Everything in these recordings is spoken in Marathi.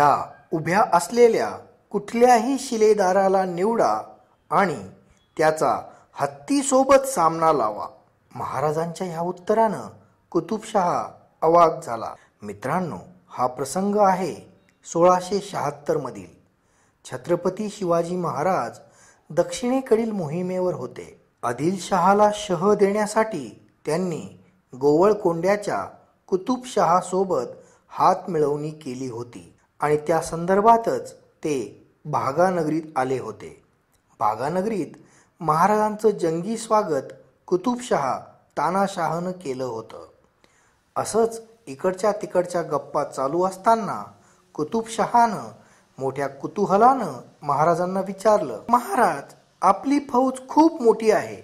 ह्या उभ्या असलेल्या कुठल्याही शिलेदाराला निवडा आणि त्याचा हत्तीसोबत सामना लावा. महाराजांच्या ह्या उत्तरानं कुतुबशहा अवाक झाला. मित्रांनो हा प्रसंग आहे सोळाशे शहात्तरमधील छत्रपती शिवाजी महाराज दक्षिणेकडील मोहिमेवर होते. आदिलशहाला शह देण्यासाठी त्यांनी गोवळकोंड्याच्या कुतुबशहासोबत हात मिळवणी केली होती. आणि त्या संदर्भातच ते भागानगरीत आले होते. भागानगरीत महाराजांचं जंगी स्वागत कुतुबशहा तानाशहानं केलं होतं. असंच इकडच्या तिकडच्या गप्पा चालू असताना कुतुबशहानं मोठ्या कुतूहलानं महाराजांना विचारलं महाराज आपली फौज खूप मोठी आहे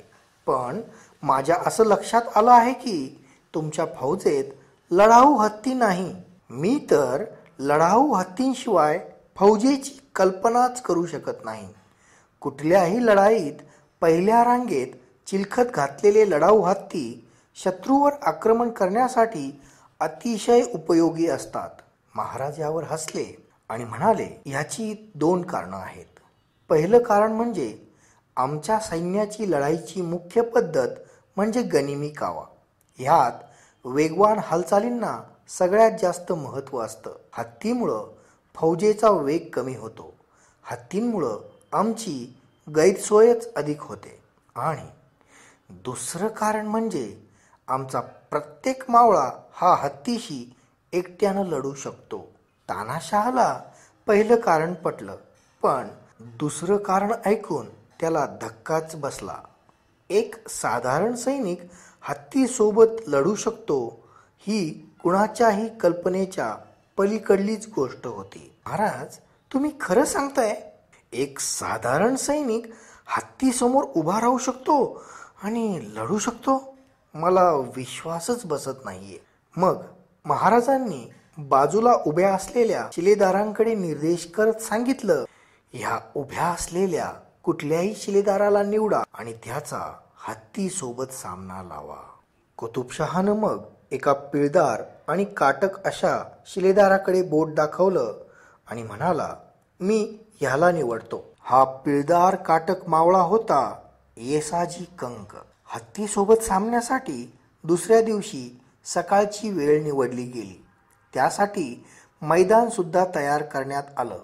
पण माझ्या असं लक्षात आलं आहे की तुमच्या फौजेत लढाऊ हत्ती नाही. मी तर लढाऊ हत्तींशिवाय फौजेची कल्पनाच करू शकत नाही. कुठल्याही लढाईत पहिल्या रांगेत चिलखत घातलेले लढाऊ हत्ती शत्रूवर आक्रमण करण्यासाठी अतिशय उपयोगी असतात. महाराज यावर हसले आणि म्हणाले याची दोन कारणं आहेत. पहिलं कारण म्हणजे आमच्या सैन्याची लढाईची मुख्य पद्धत म्हणजे गनिमी कावा. ह्यात वेगवान हालचालींना सगळ्यात जास्त महत्त्व असतं. हत्तीमुळं फौजेचा वेग कमी होतो. हत्तींमुळं आमची गैरसोयच अधिक होते. आणि दुसरं कारण म्हणजे आमचा प्रत्येक मावळा हा हत्तीशी एकट्यानं लढू शकतो. तानाशहाला पहिलं कारण पटलं. पण दुसरं कारण ऐकून त्याला धक्काच बसला. एक साधारण सैनिक हत्तीसोबत लढू शकतो ही कुणाच्याही कल्पनेच्या पलीकडलीच गोष्ट होती. महाराज तुम्ही खरं सांगताय? एक साधारण सैनिक हत्तीसमोर उभा राहू शकतो आणि लढू शकतो? मला विश्वासच बसत नाहीये. मग महाराजांनी बाजूला उभ्या असलेल्या शिलेदारांकडे निर्देश करत सांगितलं ह्या उभ्या असलेल्या कुठल्याही शिलेदाराला निवडा आणि त्याचा हत्ती सोबत सामना लावा. कुतुबशहानं मग एका पिळदार आणि काटक अशा शिलेदाराकडे बोट दाखवलं आणि म्हणाला मी ह्याला निवडतो. हा पिळदार काटक मावळा होता येसाजी कंक हत्तीसोबत सामन्यासाठी दुसऱ्या दिवशी सकाळची वेळ निवडली गेली. त्यासाठी मैदान सुद्धा तयार करण्यात आलं.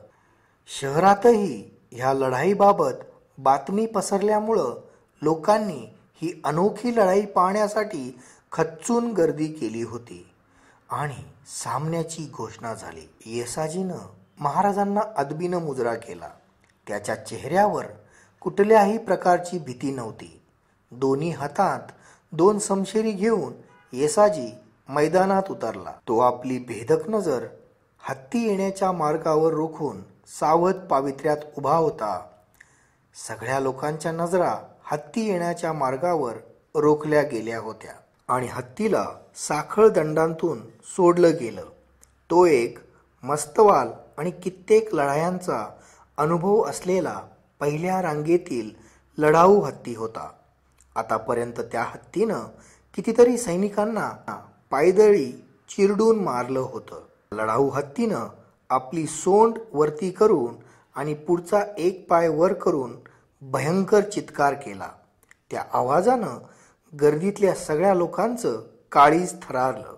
शहरातही ह्या लढाईबाबत बातमी पसरल्यामुळं लोकांनी ही अनोखी लढाई पाहण्यासाठी खच्चून गर्दी केली होती. आणि सामन्याची घोषणा झाली. येसाजीनं महाराजांना अदबीनं मुजरा केला. त्याच्या चेहऱ्यावर कुठल्याही प्रकारची भीती नव्हती. दोन्ही हातात दोन समशेरी घेऊन येसाजी मैदानात उतरला. तो आपली भेदक नजर हत्ती येण्याच्या मार्गावर रोखून सावध पावित्र्यात उभा होता. सगळ्या लोकांच्या नजरा हत्ती येण्याच्या मार्गावर रोखल्या गेल्या होत्या. आणि हत्तीला साखळ दंडांतून सोडलं गेलं. तो एक मस्तवाल आणि कित्येक लढायांचा अनुभव असलेला पहिल्या रांगेतील लढाऊ हत्ती होता. आतापर्यंत त्या हत्तीनं कितीतरी सैनिकांना पायदळी चिरडून मारलं होतं. लढाऊ हत्तीनं आपली सोंड वरती करून आणि पुढचा एक पाय वर करून भयंकर चित्कार केला. त्या आवाजानं गर्दीतल्या सगळ्या लोकांचं काळीज थरारलं.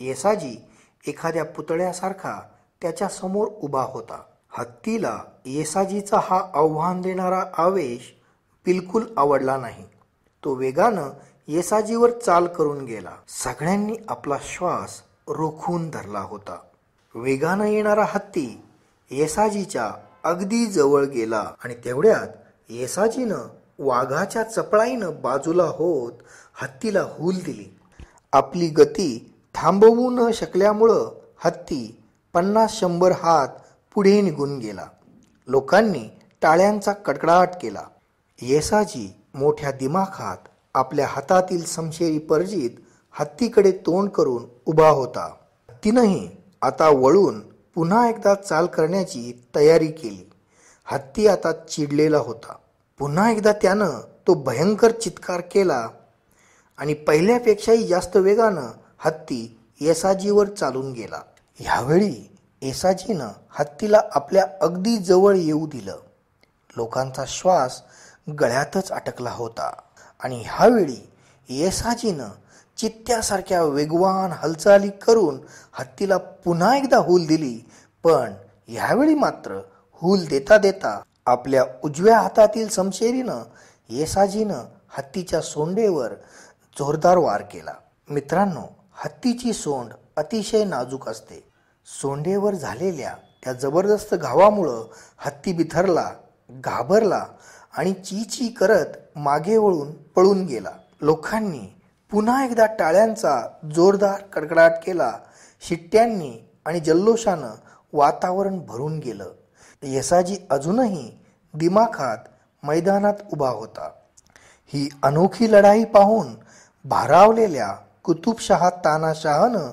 येसाजी एखाद्या पुतळ्यासारखा त्याच्यासमोर उभा होता. हत्तीला येसाजीचा हा आव्हान देणारा आवेश बिलकुल आवडला नाही. तो वेगानं येसाजीवर चाल करून गेला. सगळ्यांनी आपला श्वास रोखून धरला होता. वेगानं येणारा हत्ती येसाजीच्या अगदी जवळ गेला आणि तेवढ्यात येसाजीनं वाघाच्या चपळाईनं बाजूला होत हत्तीला हूल दिली. आपली गती थांबवू न शकल्यामुळं हत्ती पन्नास शंभर हात पुढे निघून गेला. लोकांनी टाळ्यांचा कडकडाट केला. येसाजी मोठ्या दिमाखात आपल्या हातातील समशेरी परजीत हत्तीकडे तोंड करून उभा होता. हत्तीनंही आता वळून पुन्हा एकदा चाल करण्याची तयारी केली. हत्ती आता चिडलेला होता. पुन्हा एकदा त्यानं तो भयंकर चित्कार केला आणि पहिल्यापेक्षाही जास्त वेगानं हत्ती येसाजीवर चालून गेला. ह्यावेळी येसाजीनं हत्तीला आपल्या अगदी जवळ येऊ दिलं. लोकांचा श्वास गळ्यातच अटकला होता आणि ह्यावेळी येसाजीनं चित्त्यासारख्या वेगवान हालचाली करून हत्तीला पुन्हा एकदा हूल दिली पण ह्यावेळी मात्र हूल देता देता आपल्या उजव्या हातातील समशेरीनं येसाजीनं हत्तीच्या सोंडेवर जोरदार वार केला. मित्रांनो हत्तीची सोंड अतिशय नाजूक असते. सोंडेवर झालेल्या त्या जबरदस्त घावामुळं हत्ती बिथरला घाबरला आणि ची ची करत मागे वळून पळून गेला. लोकांनी पुन्हा एकदा टाळ्यांचा जोरदार कडकडाट केला. शिट्ट्यांनी आणि जल्लोषानं वातावरण भरून गेलं. येसाजी अजूनही दिमाखात मैदानात उभा होता. ही अनोखी लढाई पाहून भारावलेल्या कुतुबशहा तानाशहानं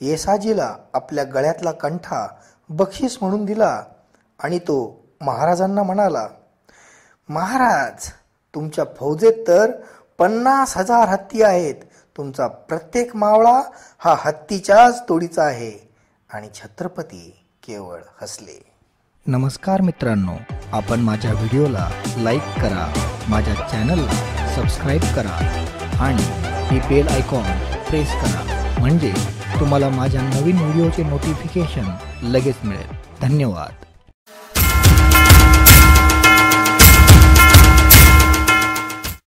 येसाजीला आपल्या गळ्यातला कंठा बक्षीस म्हणून दिला आणि तो महाराजांना म्हणाला महाराज तुमच्या फौजेत तर पन्नास हजार हत्ती आहेत. तुमचा प्रत्येक मावळा हा हत्तीच्याच तोडीचा आहे. आणि छत्रपती केवळ हसले. नमस्कार मित्रांनो आपण माझ्या व्हिडिओला लाईक करा माझ्या चॅनलला सबस्क्राईब करा आणि ही बेल आयकॉन प्रेस करा म्हणजे तुम्हाला माझ्या नवीन व्हिडिओचे नोटिफिकेशन लगेच मिळेल. धन्यवाद.